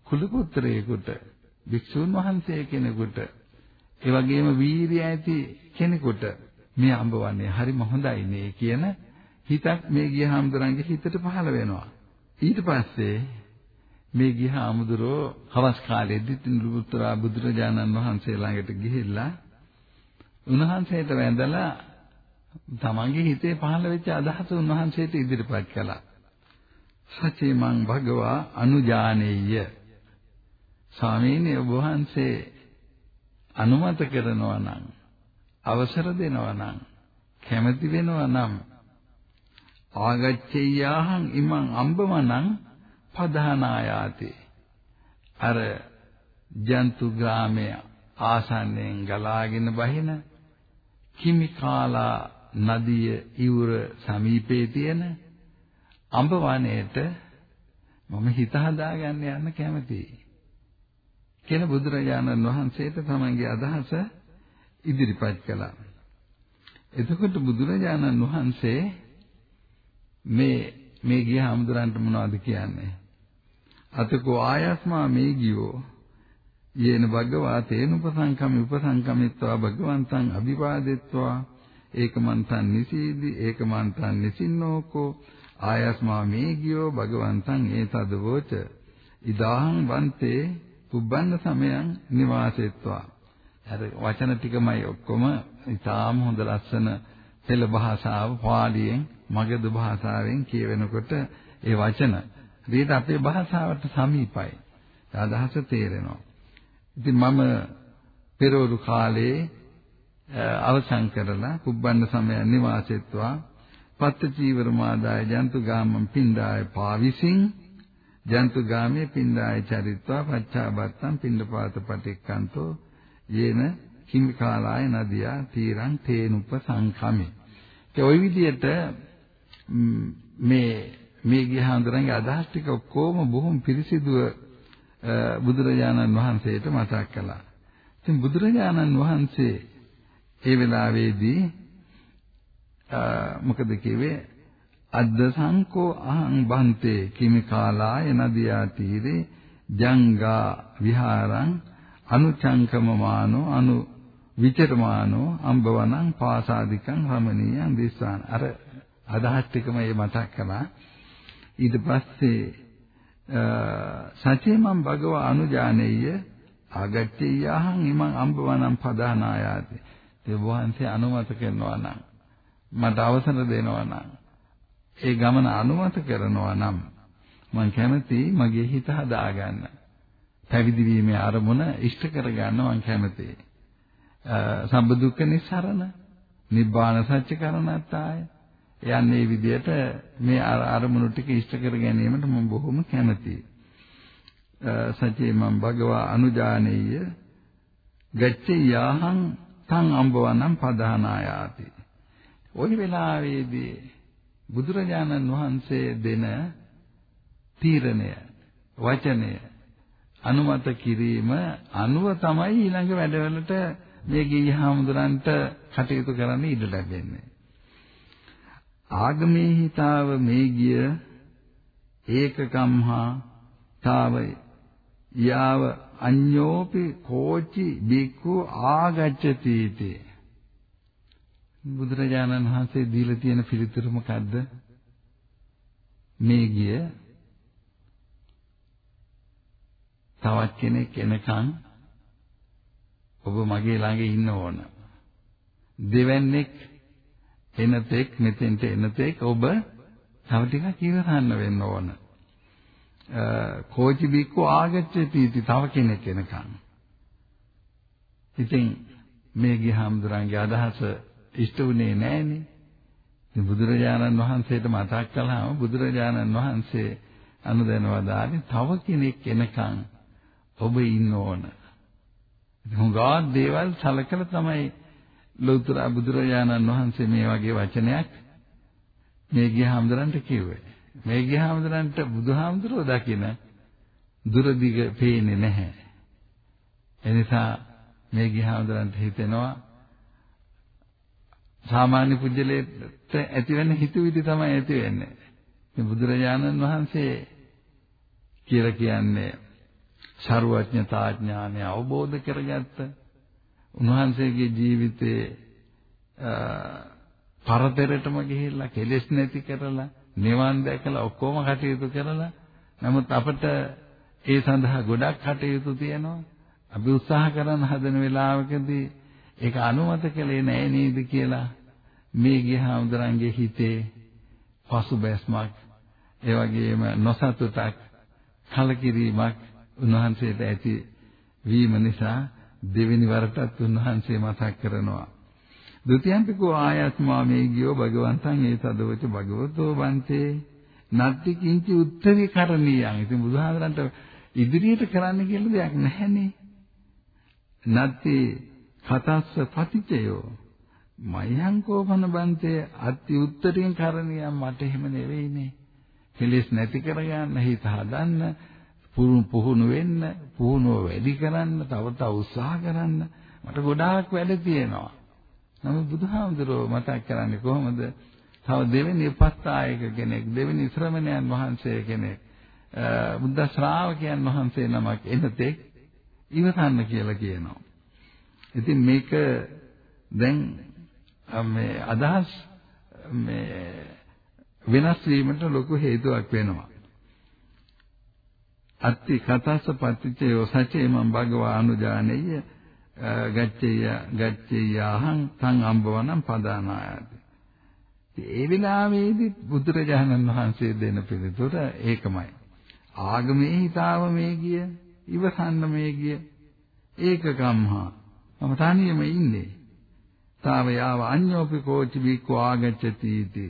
කුල පුත්‍රයෙකුට භික්ෂුන් වහන්සේ කෙනෙකුට ඒ වගේම වීරිය ඇති කෙනෙකුට මේ අඹවන්නේ හරිම හොඳයි නේ කියන හිතක් මේ ගිය හාමුදුරන්ගේ හිතට පහළ වෙනවා ඊට පස්සේ මේ ගිය හාමුදුරෝ හවස් කාලෙදි තිනුරුතරා බුදුරජාණන් වහන්සේ ළඟට ගිහිල්ලා උන්වහන්සේට වැඳලා තමන්ගේ හිතේ පහළ වෙච්ච අදහස උන්වහන්සේට ඉදිරිපත් කළා. සචේ මං භගවා අනුජානෙය්‍ය. ස්වාමීනි ඔබ වහන්සේ අනුමත කරනවා නම් අවසර දෙනවා නම් කැමති වෙනවා නම් ආගච්ඡෙය්‍යාහං ඉමං අම්බමනං පධානායාති අර ජන්තු ග්‍රාමයේ ආසන්නයෙන් ගලාගෙන බහින කිමිකාලා නදිය ඉවුර සමීපයේ තියෙන අඹ වනයේට මම හිත හදාගන්න යන්න කැමතියි. කියන බුදුරජාණන් වහන්සේට තමන්ගේ අදහස ඉදිරිපත් කළා. එතකොට බුදුරජාණන් වහන්සේ මේ මේ ගිය හමුදුරන්ට මොනවද කියන්නේ? අතකෝ ආයස්මා මේ ගියෝ යේන භගවා තේන උපසංකම උපසංකමිත්වා භගවන්තං අභිවාදෙත්වා ඒකමන්තං නිසීදි ඒකමන්තං නිසින්නෝකෝ ආයස්මා මේ ගියෝ භගවන්තං ඒතදවෝච ඉදාහං වන්තේ පුබ්බන්න සමයන් නිවාසෙත්වා අර වචන ටිකමයි ඔක්කොම ඉතාම හොඳ ලස්සන පෙළ භාෂාව පාලියෙන් මගධ භාෂාවෙන් කියවෙනකොට ඒ වචන හරියට අපේ භාෂාවට සමීපයි. අදහස තේරෙනවා. ඉතින් මම පෙරවරු කාලේ අවසන් කරලා කුබ්බන්න සමය නිවාසෙත්වා පත්ත චීවර මාදාය ජන්තු ගාමම් පින්ඩාය පාවිසින් ජන්තු ගාමේ පින්ඩාය චරිත්වා පච්චාබත්තම් පින්ඩපාත පටික්කන්තෝ යේන කිමිකාලාය නදියා තීරං තේනුප සංඛමේ ඒ ওই විදිහට මේ මේ ගිහාඳුරන්ගේ අදහස් ටික ඔක්කොම බොහොම පිරිසිදුව බුදුරජාණන් වහන්සේට මතක් කළා. ඉතින් බුදුරජාණන් වහන්සේ ඒ වෙලාවේදී මොකද කිව්වේ අද්ද සංකෝ අහං බන්තේ කිමිකාලාය නදියා තීරේ ජංගා විහාරං අනුචංකමමානෝ අනු විචරමානෝ අම්බවනං පාසාදිකං රමණීයං දිස්සාන. අර අදහස් ටිකම මේ මතක් කළා. ඊට පස්සේ සචේමං භගව අනුජානෙය්‍ය ආගච්ඡේයහං ඉමං අම්බවනං පදානායාති. ඒ වහන්සේ අනුමත කරනවා නම් මට අවසර දෙනවා නම් ඒ ගමන අනුමත කරනවා නම් මම කැමති මගේ හිත හදාගන්න. පැවිදි වීමේ අරමුණ ඉෂ්ට කරගන්න මම කැමතියි සම්බ දුක්ඛ නිස්සරණ නිබ්බාන සත්‍ය කරණත්තාය. යන්නේ මේ විදිහට මේ අරමුණු ටික ඉෂ්ට කර ගැනීමට මම බොහොම කැමතියි සචේ මම් භගවා අනුජානෙය්‍ය ගච්ඡයාහං තං අම්බවනම් පදානායාති ওই වෙලාවේදී බුදුරජාණන් වහන්සේ දෙන තීරණය වචනය අනුමත කිරීම අනුව තමයි ඊළඟ වැඩවලට මේ ගිහිහාමුදුරන්ට කටයුතු කරන්න ඉඩ ලැබෙන්නේ. ආගමේ හිතාව මේ ගිය ඒකකම්හා තාව යාව අඤ්ඤෝපි කෝචි බික්ඛු ආගච්ඡති තේ බුදුරජාණන් වහන්සේ දීලා තියෙන පිළිතුර මොකද්ද මේ ගිය තවත් කෙනෙක් එනකන් ඔබ මගේ ළඟ ඉන්න ඕන. දෙවන්නේක් එනතෙක් මෙතෙන්ට එනතෙක් ඔබ තව ටිකක් ඉවරන්න වෙන්න ඕන. කෝචි බික්කෝ ආගච්ඡති තව කෙනෙක් එනකන්. ඉතින් මේ ගිහාම්දුරන්ගේ අදහස ඉෂ්ට වුණේ නැහනේ. ඉතින් බුදුරජාණන් වහන්සේට මතක් කළාම බුදුරජාණන් වහන්සේ අනුදැනවදානේ තව කෙනෙක් එනකන් ඔබ ඉන්න ඕන. හුඟා දේවල් සලකලා තමයි ලෞතර බුදුරජාණන් වහන්සේ මේ වගේ වචනයක් මේ ගියහමඳුරන්ට කිව්වේ. මේ ගියහමඳුරන්ට බුදුහාමුදුරුවෝ දකින දුරදිග පේන්නේ නැහැ. එනිසා මේ ගියහමඳුරන්ට හිතෙනවා සාමාන්‍ය පුජ්‍යලයට ඇතිවෙන හිතුවිලි තමයි ඇති වෙන්නේ. මේ බුදුරජාණන් වහන්සේ කියලා කියන්නේ ਸਰුවඥතා ඥානය අවබෝධ කරගත්ත උන්වහන්සේගේ ජීවිතයේ පරතරටම ගිහිල්ලා කෙලෙස් නැති කරලා නිවන් දැකලා ඔක්කොම කටයුතු කරලා නමුත් අපිට ඒ සඳහා ගොඩක් කටයුතු තියෙනවා අපි උත්සාහ කරන හදන වෙලාවකදී ඒක අනුමත කළේ නෑ නේද කියලා මේ ගියහමඳුරන්ගේ හිතේ පසුබැස්මක් ඒ වගේම නොසතුටක් කලකිරීමක් උන්වහන්සේට ඇති වීම නිසා දෙවෙනි වරටත් උන්වහන්සේ මතක් කරනවා. ဒုတိ යම්පිකෝ ආයස්මා මේ ගියෝ භගවන්තං ඒ සදවච භගවතෝ වන්තේ නත්ති කිංචි උත්තරී කරණීයං. ඉතින් බුදුහාමරන්ට ඉදිරියට කරන්න කියලා දෙයක් නැහැනේ. නත්ති කතස්ස පතිචයෝ මයං කෝපන බන්තේ අති උත්තරින් කරණියම් මට එහෙම නෙවෙයිනේ. කෙලෙස් නැති කරගන්න හිත හදන්න පුහුණු වෙන්න පුහුණුව වැඩි කරන්න තව තව උත්සාහ කරන්න මට ගොඩාක් වැඩ තියෙනවා. නමුත් බුදුහාමුදුරුවෝ මතක් කරන්නේ කොහොමද? තව දෙවෙනි උපස්ථායක කෙනෙක් දෙවෙනි ශ්‍රමණයන් වහන්සේ කෙනෙක් බුද්ධ ශ්‍රාවකයන් වහන්සේ නමක් එනතෙක් ඉවසන්න කියලා කියනවා. ඉතින් මේක දැන් මේ අදහස් මේ වෙනස් වීමට ලොකු හේතුවක් වෙනවා. අත්ති කතස්ස පත්‍තිචයෝ සචේ මම් භගවා අනුජානෙය ගච්ඡේය ගච්ඡේයහං තං අම්බවනම් පදානායති. ඒ විලාමේදී බුදුරජාණන් වහන්සේ දෙන පිළිතුර ඒකමයි. ආගමේ හිතාව මේ ගිය, ඉවසන්න මේ ගිය. ඒක කම්හා. මම තනියම ඉන්නේ. තාව යාව අඤ්ඤෝපි කෝචි බික්ඛු ආගච්ඡති इति.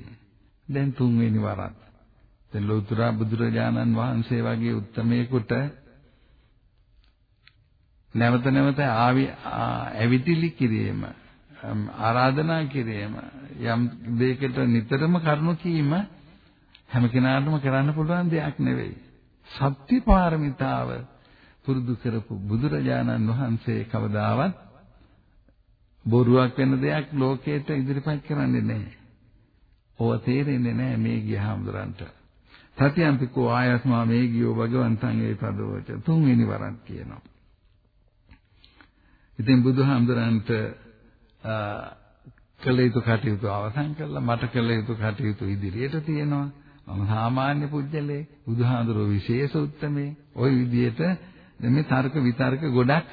දැන් තුන්වෙනි වරක්. දැන් ලෝතර බුදුරජාණන් වහන්සේ වගේ උත්තමයෙකුට නැවත නැවත ආවි ඇවිතිලි කිරීම ආරාධනා කිරීම යම් දෙයකට නිතරම කරුණු කීම හැම කෙනාටම කරන්න පුළුවන් දෙයක් නෙවෙයි. සත්‍ය පාරමිතාව පුරුදු කරපු බුදුරජාණන් වහන්සේ කවදාවත් බොරුවක් වෙන දෙයක් ලෝකයට ඉදිරිපත් කරන්නේ නැහැ. ඕව තේරෙන්නේ නැහැ මේ ගියහම්දුරන්ට. සත්‍යම්පිකෝ ආයස්මා මේ ගියෝ භගවන්තං ඒ පදවච තුන්වෙනි වරක් කියනවා. ඉතින් බුදුහාමුදුරන්ට කළ යුතු කටයුතු අවසන් කළා මට කළ යුතු කටයුතු ඉදිරියට තියෙනවා මම සාමාන්‍ය පුජ්‍යලේ බුදුහාඳුරෝ විශේෂ උත්තමේ ওই විදිහට මේ තර්ක විතර්ක ගොඩක්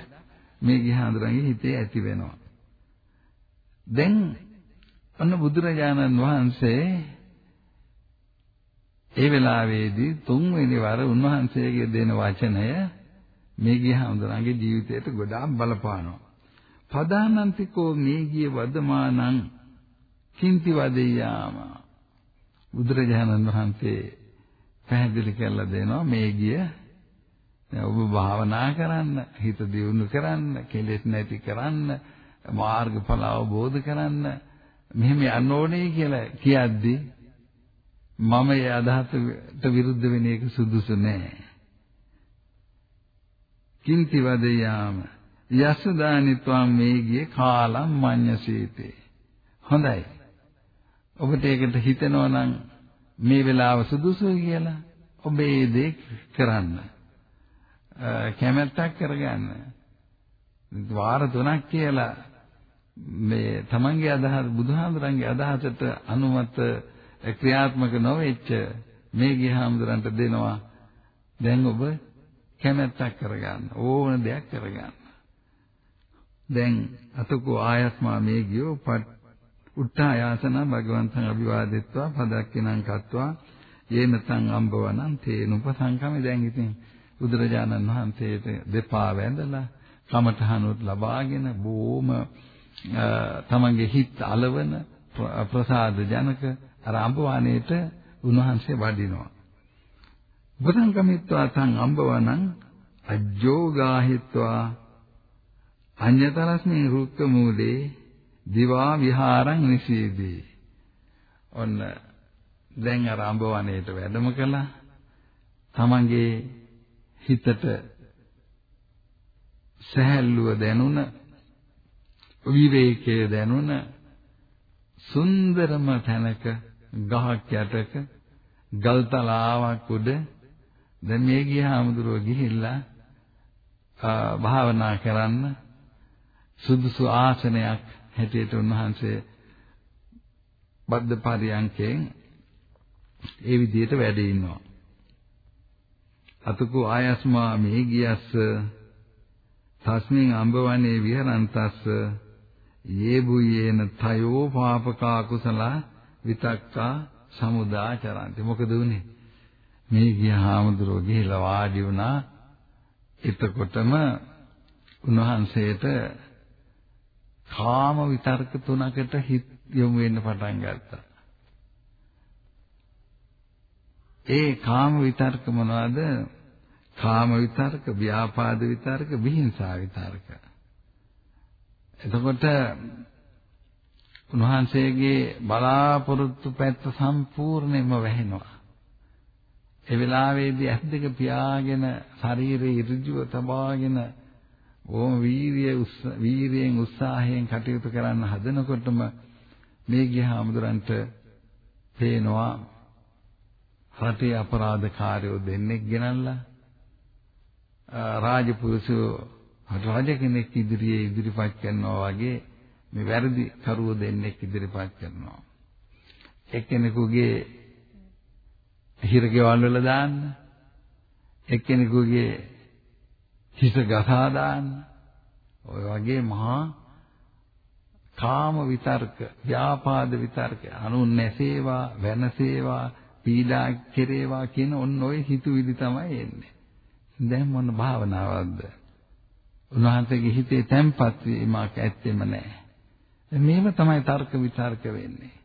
මේ ගිහාඳුරන්ගේ හිතේ ඇති වෙනවා දැන් ඔන්න බුදුරජාණන් වහන්සේ ඒ වෙලාවේදී තුන්වෙනි වර උන්වහන්සේගේ දෙන වචනය මේ ගිහාඳුරන්ගේ ජීවිතයට ගොඩාක් බලපානවා. පදානන්තිකෝ මේගිය වදමානං කිංති වදෙයාම බුදුරජාණන් වහන්සේ පැහැදිලි කරලා දෙනවා මේගිය ඔබ භාවනා කරන්න හිත දියුණු කරන්න කෙලෙස් නැති කරන්න මාර්ගඵල අවබෝධ කරන්න මෙහෙම යන්න ඕනේ කියලා කියද්දී මම ඒ අදහසට විරුද්ධ වෙන එක සුදුසු නෑ. කිංති වදෙයාම යසදානිත්වම් මේගියේ කාලම් මඤ්ඤසීතේ. හොඳයි. ඔබට ඒකට හිතෙනවා නම් මේ වෙලාව සුදුසුයි කියලා ඔබ ඒ දේ කරන්න. කැමැත්තක් කරගන්න. වාර තුනක් කියලා මේ තමන්ගේ අදහස් බුදුහාමුදුරන්ගේ අදහසට අනුමත ක්‍රියාත්මක නොවෙච්ච මේ ගිහාමුදුරන්ට දෙනවා. දැන් ඔබ කැමැත්තක් කරගන්න ඕන දෙයක් කරගන්න. දැන් අතකෝ ආයස්මා මේ ගියෝ උට්ඨායාසන භගවන්තං අභිවාදෙත්වා පදක්කිනං කତ୍වා යේනතං අම්බවනං තේනුපසංකමේ. දැන් ඉතින් බුදුරජාණන් වහන්සේට දෙපා වැඳලා කමඨහනුත් ලබාගෙන බොහොම තමන්ගේ හිත් అలවන ප්‍රසාද ජනක අර අම්බවානේට උන්වහන්සේ වඩිනවා බුදං කමිත්වා තං අම්බවනං අජ්ජෝගාහිත්වා අඤ්‍යතරස්මින් රුක්ක මූලේ දිවා විහාරං නිසීදී. ඔන්න දැන් අර අඹවණේට වැඩම කළා. තමන්ගේ හිතට සහැල්ලුව දැනුණ විවේකයේ දැනුණ සුන්දරම තැනක ගහක් යටක ගල්තලාවක් උඩ දැන් මේ ගියාමුදුරෝ ගිහිල්ලා භාවනා කරන්න සුදුසු ආසනයක් හැටියට උන්වහන්සේ බද්ද පරියන්කෙන් ඒ විදිහට වැඩ ඉන්නවා. අතකෝ ආයස්මා මේ ගියස්ස තස්මින් අඹවනේ විහරන්තස්ස යේ බුයේන තයෝ පාපකා කුසල විතක්කා සමුදාචරන්ති මොකද උනේ මේ ගියාමඳුරෝ ගිහිලා වාඩි වුණා එතකොටම උන්වහන්සේට කාම විතර්ක තුනකට හිත යොමු වෙන්න පටන් ගත්තා. ඒ කාම විතර්ක මොනවද? කාම විතර්ක, ව්‍යාපාද විතර්ක, විහිංසා විතර්ක. එතකොට උන්වහන්සේගේ බලාපොරොත්තු පැත්ත සම්පූර්ණයෙන්ම වැහෙනවා. ඒ වෙලාවේදී ඇස් දෙක පියාගෙන ශරීරයේ ඍජුව තබාගෙන ඕම වීරිය වීරියෙන් උත්සාහයෙන් කටයුතු කරන්න හදනකොටම මේ ගියහාමුදුරන්ට පේනවා රටේ අපරාධකාරයෝ දෙන්නෙක් ගෙනල්ලා රාජපුරුෂයෝ රජ කෙනෙක් ඉදිරියේ ඉදිරිපත් කරනවා වගේ මේ වැරදි කරුවෝ දෙන්නෙක් ඉදිරිපත් කරනවා. එක්කෙනෙකුගේ හිරගෙවල් වල දාන්න එක්කෙනෙකුගේ හිස ගසා දාන්න. ඔය වගේ මහා කාම විතර්ක ව්‍යාපාද විතර්ක අනුන් නැසේවා වෙනසේවා පීඩා කෙරේවා කියන ඔන්න ඔය හිතුවිලි තමයි එන්නේ. දැන් මොන භාවනාවක්ද? උන්වහන්සේගේ හිතේ තැම්පත් වීමක් ඇත්තෙම නැහැ මේව තමයි තර්ක විතර්ක වෙන්නේ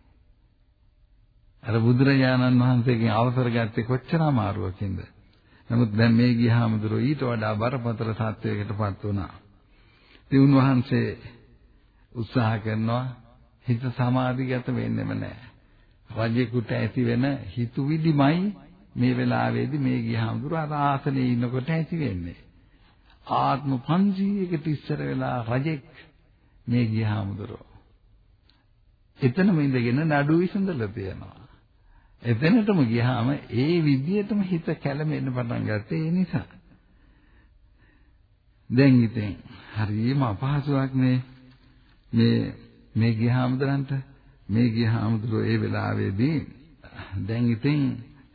අර බුදුරජාණන් වහන්සේගෙන් අවසර ගත්තේ කොච්චර අමාරුවකින්ද. නමුත් දැන් මේ ගියාමදුරෝ ඊට වඩා බරපතල සත්‍යයකටපත් වුණා. ඉතින් උන්වහන්සේ උත්සාහ කරනවා හිත සමාධිගත වෙන්නෙම නැහැ. රජෙකුට ඇති වෙන හිතුවිලිමයි මේ වෙලාවේදී මේ ගියාමදුර අර ආසනේ ඉන්නකොට ඇති වෙන්නේ. ආත්ම 500කට ඉස්සර වෙලා රජෙක් මේ ගියාමදුරෝ. එතනම ඉඳගෙන නඩු විසඳලා තියෙනවා. එතනටම ගියාම ඒ විදියටම හිත කැළඹෙන්න පටන් ගත්තේ ඒ නිසා. දැන් ඉතින් හරියම අපහසුයක් මේ මේ මේ ගියාමදරන්ට මේ ගියාමදරෝ ඒ වෙලාවේදී දැන් ඉතින්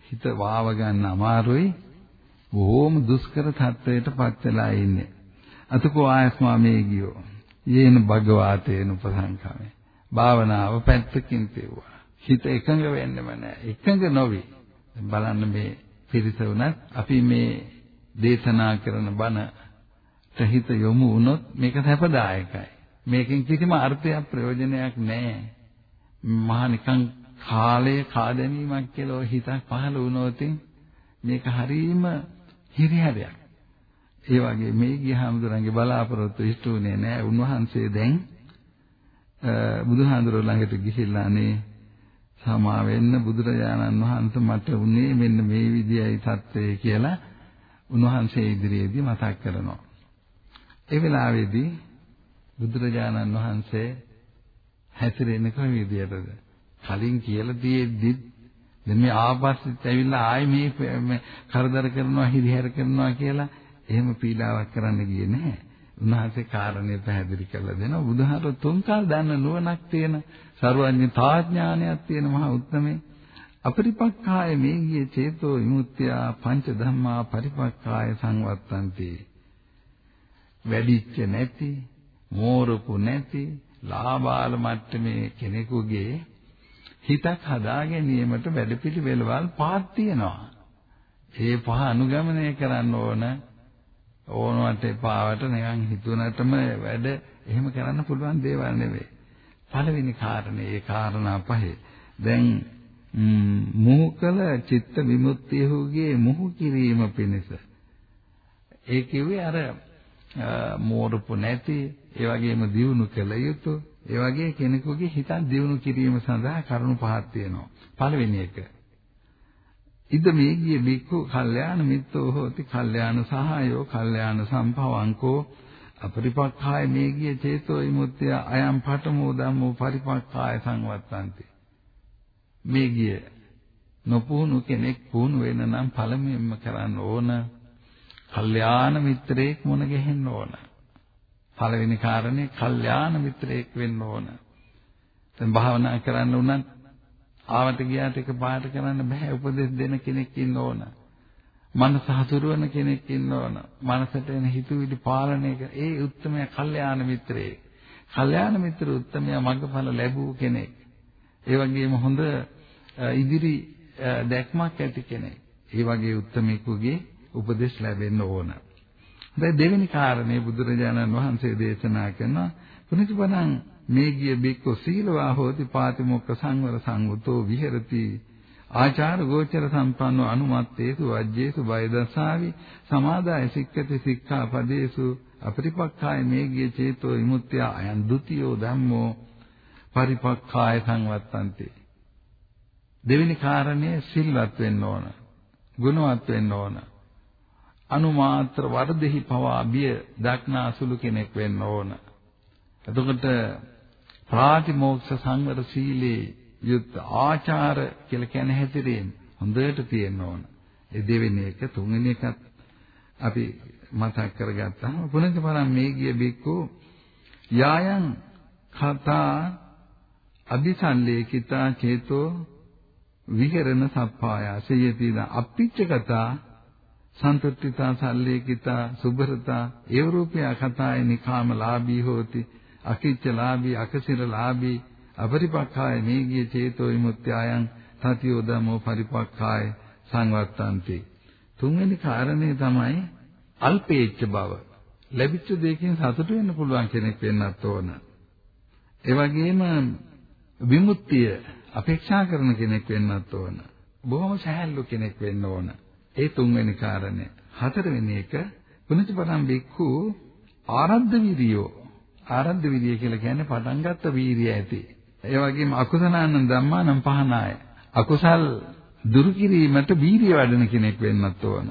හිත වාව ගන්න අමාරුයි බොහොම දුෂ්කර තත්වයකටපත් වෙලා ඉන්නේ. අතකෝ ආයස්මා මේ ගියෝ. යේන භගවාතේන උපසංකමේ. භාවනාව පැත්තකින් තෙව්වා. හිත එකඟ වෙන්නෙම නැහැ. එකඟ නොවි. බලන්න මේ පිරිස උනත් අපි මේ දේශනා කරන බණ හිත යොමු වුණොත් මේක සැපදායකයි. මේකෙන් කිසිම අර්ථයක් ප්‍රයෝජනයක් නැහැ. මහා නිකන් කාලයේ කාදැනීමක් කියලා හිතක් පහළ වුණොත් මේක හරීම හිරිහැරයක්. ඒ වගේ මේ ගියහමඳුරන්ගේ බලාපොරොත්තු ඉෂ්ටුනේ නැහැ. උන්වහන්සේ දැන් බුදුහාඳුර ළඟට ගිහිල්ලා අනේ සමා වෙන්න බුදුරජාණන් වහන්සේ මට උනේ මෙන්න මේ විදියයි தත්ත්වය කියලා උන්වහන්සේ ඉදිරියේදී මතක් කරනවා. ඒ වෙලාවේදී බුදුරජාණන් වහන්සේ හැසිරෙන්නේ කොයි විදියටද? කලින් කියලා තියෙද්දි දැන් මේ ආපස්සෙත් ඇවිල්ලා ආයේ මේ කරදර කරනවා හිරිහැර කරනවා කියලා එහෙම පීඩාවක් කරන්න ගියේ නැහැ. උන්වහන්සේ කාරණේ පැහැදිලි කරලා දෙනවා. බුදුහාර තුන්කල් දන්න නුවණක් තියෙන සර්වඥතාඥානයක් තියෙන මහා උත්මේ අපරිපක්ඛාය මේගියේ චේතෝ විමුක්තිය පංච ධම්මා පරිපක්ඛාය සංවත්තන්ති. වැඩිච්ච නැති, මෝරපු නැති, ලාබාල මට්ටමේ කෙනෙකුගේ හිතක් හදා ගැනීමට වැඩපිළිවෙළවල් පහක් තියෙනවා. ඒ පහ අනුගමනය කරන්න ඕන ඕනවට එපාවට නිකන් හිතුනටම වැඩ එහෙම කරන්න පුළුවන් දේවල් නෙවෙයි. පළවෙනි කාරණේ ඒ කාරණා පහේ. දැන් මුහුකල චිත්ත විමුක්තියහුගේ මුහු කිරීම පිණිස. ඒ කිව්වේ අර මෝරපු නැති ඒ වගේම දියුණු කළ යුතු ඒ වගේ කෙනෙකුගේ හිතක් දියුණු කිරීම සඳහා කරුණු පහක් තියෙනවා. පළවෙනි එක. ඉද මේ ගිය බික්ඛු කල්යාණ මිත්‍රෝ හෝති කල්යාණ සහායෝ කල්යාණ සම්භවංකෝ අපරිපක්ඛාය මේ ගිය චේතෝ විමුක්තිය අයම් පඨමෝ ධම්මෝ පරිපක්ඛාය සංවත්තන්ති. මේ ගිය නොපුහුණු කෙනෙක් පුහුණු වෙන නම් පළමුවෙන්ම කරන්න ඕන කල්යාණ මිත්‍රයෙක් මුණ ගැහෙන්න ඕන. පළවෙනි කාරණේ කල්යාණ මිත්‍රයෙක් වෙන්න ඕන දැන් භාවනා කරන්න උනත් ආවට ගියාට එක පාට කරන්න බෑ උපදෙස් දෙන කෙනෙක් ඉන්න ඕන. මනස හසුරුවන කෙනෙක් ඉන්න ඕන. මනසට එන හිතුවිලි පාලනය කර ඒ උත්තරමය කල්යාණ මිත්‍රයෙක්. කල්යාණ මිත්‍ර උත්තරමය මඟඵල ලැබූ කෙනෙක්. ඒ වගේම හොඳ ඉදිරි දැක්මක් ඇති කෙනෙක්. ඒ වගේ උත්තරමෙකුගේ උපදෙස් ලැබෙන්න ඕන. දැන් දෙවෙනි කාරණේ බුදුරජාණන් වහන්සේ දේශනා කරනවා පුනිච්චපදං මේ ගිය බික්කෝ සීලවා හෝති පාතිමොක්ඛ සංවර සංවතෝ විහෙරති ආචාර ගෝචර සම්පන්නෝ අනුමත්තේසු වජ්ජේසු බයදසාවි සමාදාය සික්කති සික්ඛාපදේසු අපරිපක්ඛාය මේගිය චේතෝ විමුක්තිය අයන් ဒ ුතියෝ ධම්මෝ පරිපක්ඛාය සංවත්තන්ති. දෙවෙනි කාරණය සිල්වත් වෙන්න ඕන ගුණවත් වෙන්න ඕන. අනුමාත්‍ර වර්ධෙහි පවා බිය දක්නා සුළු කෙනෙක් වෙන්න ඕන එතකොට ප්‍රාතිමෝක්ෂ සංවර සීලේ යුත් ආචාර කියලා කියන හැතිරීම හොඳට තියෙන්න ඕන. ඒ දෙවෙනි එක තුන්වෙනි එකත් අපි මතක් කරගත්තාම පුණජ පරම් මේ ගිය බික්කු යායන් කතා අபிසල්ලේකිතා චේතෝ විහෙරණ සප්පායාසයතිද අප්පිච්ච කතා සන්තුට්ඨිතා සල්ලේකිතා සුභරතා ඒව රූපයා කතාය නිකාමලාභී හෝති අකිච්චලාභී අකසිරලාභී අපරිපක්ඛාය මේගිය චේතෝ විමුක්ත්‍යයන් තතියෝ ධම්මෝ පරිපක්ඛාය සංවත්තන්ති. තුන්වෙනි කාරණේ තමයි අල්පේච්ඡ බව. ලැබිච්ච දෙයකින් සතුටු වෙන්න පුළුවන් කෙනෙක් වෙන්නත් ඕන. ඒ වගේම විමුක්තිය අපේක්ෂා කරන කෙනෙක් වෙන්නත් ඕන. බොහොම සහැල්ලු කෙනෙක් වෙන්න ඕන. ඒ තුන්වෙනි කාරණය හතරවෙනි එක පුණජපරම් බික්ඛු ආරද්ධ විරියෝ ආරද්ධ විරිය කියලා කියන්නේ පටන් ගත්ත වීරිය ඇති ඒ වගේම අකුසලානං ධම්මානං පහනාය. අකුසල් දුරු කිරීමට වීරිය වඩන කෙනෙක් වෙන්නත් ඕන.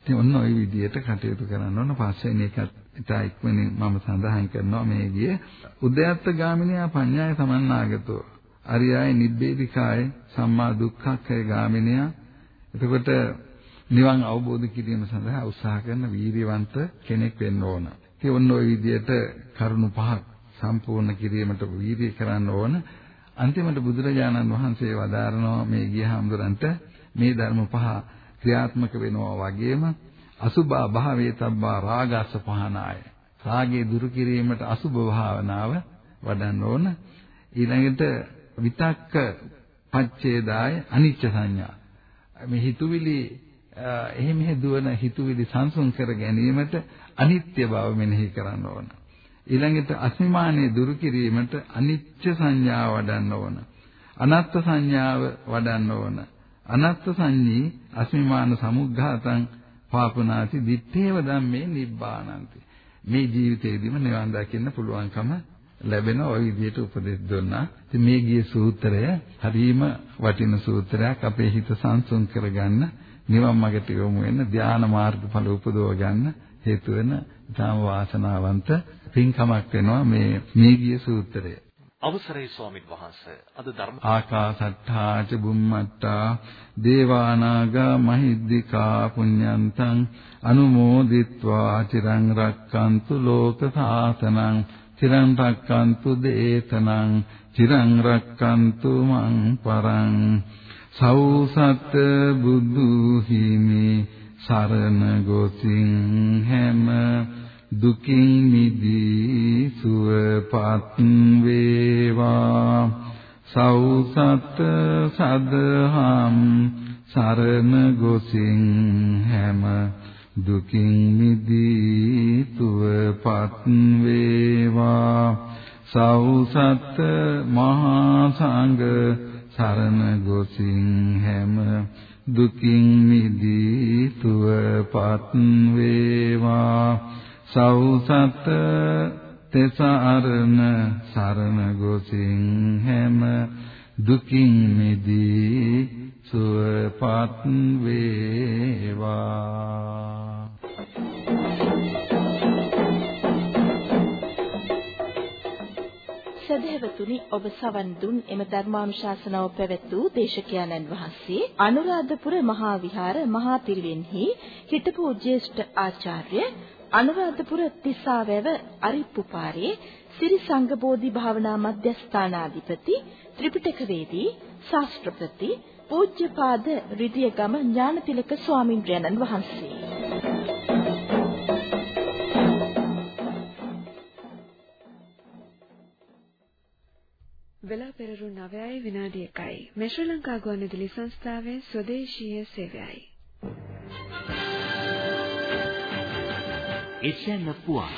ඉතින් ඔන්න ওই විදිහට කටයුතු කරන්න ඕන. පස්වෙනි එකත් ඉතා ඉක්මනින් මම සඳහන් කරනවා මේ ගිය උද්‍යත්ත ගාමිනියා පඤ්ඤාය සමන්නාගතෝ. අරියාය නිබ්බේධිකාය සම්මා දුක්ඛක්ඛය ගාමිනියා. එතකොට නිවන් අවබෝධ කිරීම සඳහා උත්සාහ කරන වීරියවන්ත කෙනෙක් වෙන්න ඕන. ඉතින් ඔන්න ওই විදිහට කරුණු පහක් සම්පූර්ණ කිරීමට වීර්ය කරන්න ඕන. අන්තිමට බුදුරජාණන් වහන්සේ වදාරනවා මේ ගියහම්දුරන්ට මේ ධර්ම පහ ක්‍රියාත්මක වෙනවා වගේම අසුභා භාවේ තබ්බා රාගස්ස පහනාය. රාගේ දුරු කිරීමට අසුභ භාවනාව වඩන්න ඕන. ඊළඟට විතක්ක පච්ඡේදාය අනිච්ච සංඥා. මේ හිතුවිලි එහි මෙහි දුවන හිතුවිලි සංසුන් කර ගැනීමට අනිත්‍ය බව මෙනෙහි කරන්න ඕන. ඊළඟට අස්මිමානිය දුරු කිරීමට අනිච්ච සංඥාව වඩන්න ඕන. අනත්ත් සංඥාව වඩන්න ඕන. අනත්ත් සංඤී අස්මිමාන සමුග්ඝාතං පාපනාති දිත්තේව ධම්මේ නිබ්බානන්ති. මේ ජීවිතේදීම නිවන් දකින්න පුළුවන්කම ලැබෙන ওই විදිහට උපදෙස් දුන්නා. ඉතින් මේ ගිය සූත්‍රය හරීම වටින සූත්‍රයක් අපේ හිත සංසුන් කරගන්න නිවන් මාර්ගයට යොමු වෙන්න ධානා මාර්ගඵල උපදව ගන්න හේතු වෙන ඉතාම වාසනාවන්ත පින්කමක් වෙනවා මේ මේගිය සූත්‍රය. අවසරයි ස්වාමීන් වහන්ස අද ධර්ම ආකාසට්ඨා ච බුම්මත්තා දේවානාග මහිද්దికා පුඤ්ඤන්තං අනුමෝදිත්වා චිරං රක්칸තු ලෝක සාසනං චිරං රක්칸තු දේතනං චිරං රක්칸තු මං පරං සෞසත් බුදු හිමි සරණ ගොසින් හැම දුකින් මිදී සුවපත් වේවා. සෞසත් සදහම් සරණ ගොසින් හැම දුකින් මිදී සුවපත් වේවා. සෞසත් මහා සංඝ සරණ ගොසින් හැම දුකින් මිදී සුවපත් වේවා. සෞසත තෙසරණ සරණ ගොසින් හැම දුකින් මිදී සුවපත් වේවා. සදහැවතුනි ඔබ සවන් දුන් එම ධර්මානුශාසනාව පැවැත් වූ දේශකයන්න් වහන්සේ අනුරාධපුර මහා විහාර මහා පිරිවෙන්හි හිටපු ජ්‍යෙෂ්ඨ ආචාර්ය අනුරාධපුර තිසාවැව අරිප්පුපාරේ සිරි සංඝබෝධි භාවනා මධ්‍යස්ථානාධිපති ත්‍රිපිටකවේදී ශාස්ත්‍රපති පූජ්‍යපාද රිදියගම ඥානතිලක ස්වාමින්ද්‍රයන්න් වහන්සේ. වෙලා පෙරරු 9යි විනාඩි 1යි මේ ශ්‍රී ලංකා ගුවන්විදුලි සංස්ථාවේ ස්වදේශීය සේවයයි. එෂියන් පුවන්